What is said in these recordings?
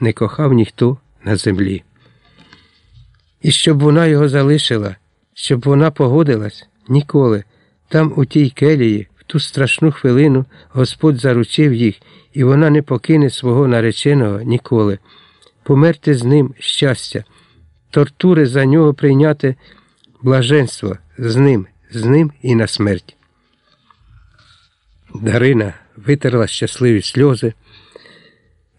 не кохав ніхто на землі. І щоб вона його залишила, щоб вона погодилась ніколи. Там, у тій келії, в ту страшну хвилину, Господь заручив їх, і вона не покине свого нареченого ніколи. Померти з ним щастя, тортури за нього прийняти блаженство з ним, з ним і на смерть. Дарина витерла щасливі сльози.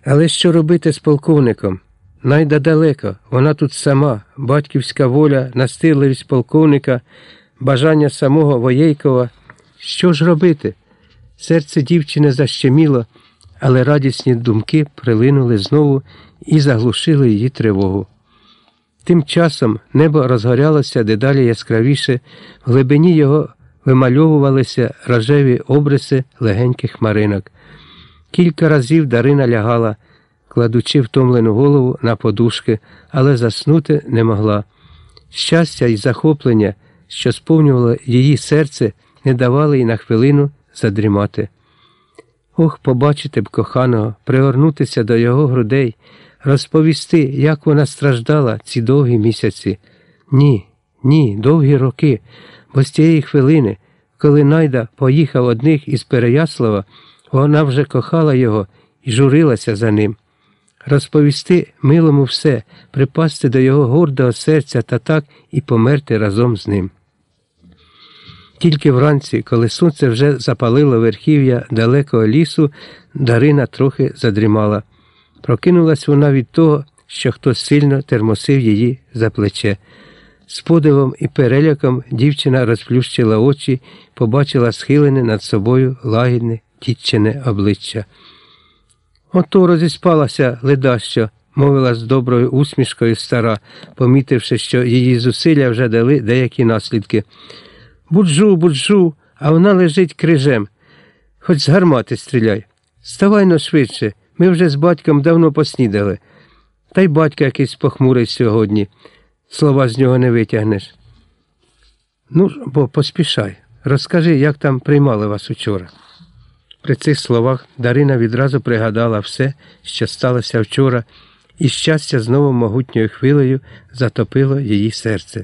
Але що робити з полковником? Найда далеко, вона тут сама, батьківська воля, настирливість полковника, бажання самого Воєйкова. Що ж робити? Серце дівчини защеміло, але радісні думки прилинули знову і заглушили її тривогу. Тим часом небо розгорялося дедалі яскравіше, в глибині його вимальовувалися рожеві обриси легеньких хмаринок. Кілька разів Дарина лягала, кладучи втомлену голову на подушки, але заснути не могла. Щастя і захоплення, що сповнювало її серце, не давали й на хвилину задрімати. Ох, побачити б коханого, пригорнутися до його грудей, розповісти, як вона страждала ці довгі місяці. Ні, ні, довгі роки, бо з тієї хвилини, коли Найда поїхав одних із Переяслава, вона вже кохала його і журилася за ним. Розповісти милому все, припасти до його гордого серця та так і померти разом з ним. Тільки вранці, коли сонце вже запалило верхів'я далекого лісу, Дарина трохи задрімала. Прокинулась вона від того, що хтось сильно термосив її за плече. З подивом і переляком дівчина розплющила очі, побачила схилене над собою лагідне, тітчине обличчя. Ото розіспалася ледащо, мовила з доброю усмішкою стара, помітивши, що її зусилля вже дали деякі наслідки. Буджу, буджу, а вона лежить крижем. Хоч з гармати стріляй. Ставай но швидше, ми вже з батьком давно поснідали. Та й батько якийсь похмурий сьогодні. Слова з нього не витягнеш. Ну, бо поспішай, розкажи, як там приймали вас учора. При цих словах Дарина відразу пригадала все, що сталося вчора, і щастя знову могутньою хвилею затопило її серце.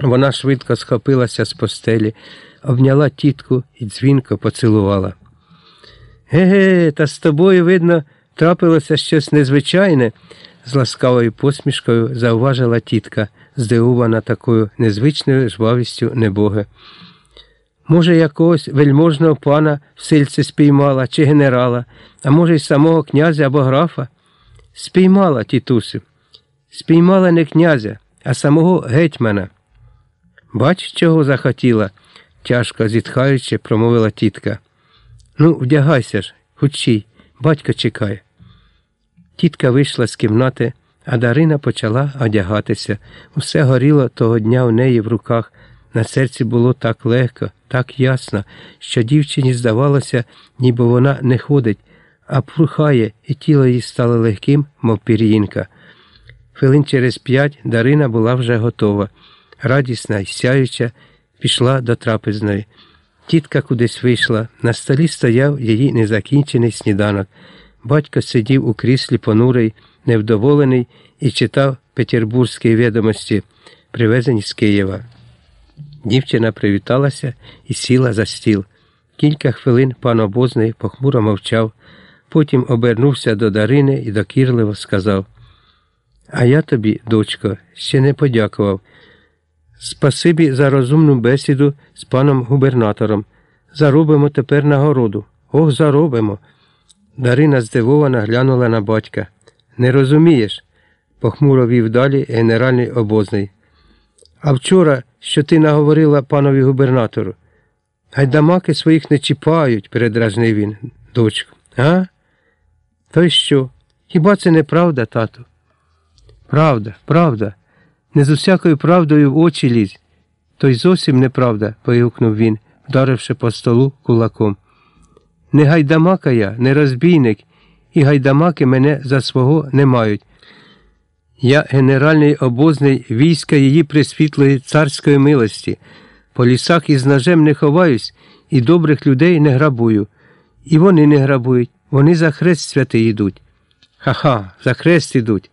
Вона швидко схопилася з постелі, обняла тітку і дзвінко поцілувала. Ге, та з тобою, видно, трапилося щось незвичайне, з ласкавою посмішкою зауважила тітка, здивована такою незвичною жвавістю небоги. Може, якогось вельможного пана в сильці спіймала чи генерала, а може, й самого князя або графа? Спіймала тітусю. Спіймала не князя, а самого гетьмана. Бач, чого захотіла, тяжко зітхаючи, промовила тітка. Ну, вдягайся ж, хучій, батько чекає. Тітка вийшла з кімнати, а Дарина почала одягатися. Усе горіло того дня у неї в руках. На серці було так легко, так ясно, що дівчині здавалося, ніби вона не ходить, а прухає, і тіло їй стало легким, мов пір'їнка. Хвилин через п'ять Дарина була вже готова, радісна і сяюча, пішла до трапезної. Тітка кудись вийшла, на столі стояв її незакінчений сніданок. Батько сидів у кріслі понурий, невдоволений і читав петербурзькі відомості, привезені з Києва. Дівчина привіталася і сіла за стіл. Кілька хвилин пан обозний похмуро мовчав, потім обернувся до Дарини і докірливо сказав А я тобі, дочко, ще не подякував. Спасибі за розумну бесіду з паном губернатором. Заробимо тепер нагороду. Ох, заробимо. Дарина здивовано глянула на батька. Не розумієш? похмуро вів далі генеральний обозний. А вчора, що ти наговорила панові губернатору, гайдамаки своїх не чіпають, передражнив він, дочку. А? То й що? Хіба це не правда, тату? Правда, правда. Не з усякою правдою в очі лізь. То й зовсім неправда, вигукнув він, вдаривши по столу кулаком. Не гайдамака я, не розбійник, і гайдамаки мене за свого не мають. Я генеральний обозний війська її присвітлої царської милості. По лісах із ножем не ховаюсь і добрих людей не грабую. І вони не грабують, вони за хрест святий йдуть. Ха-ха, за хрест ідуть.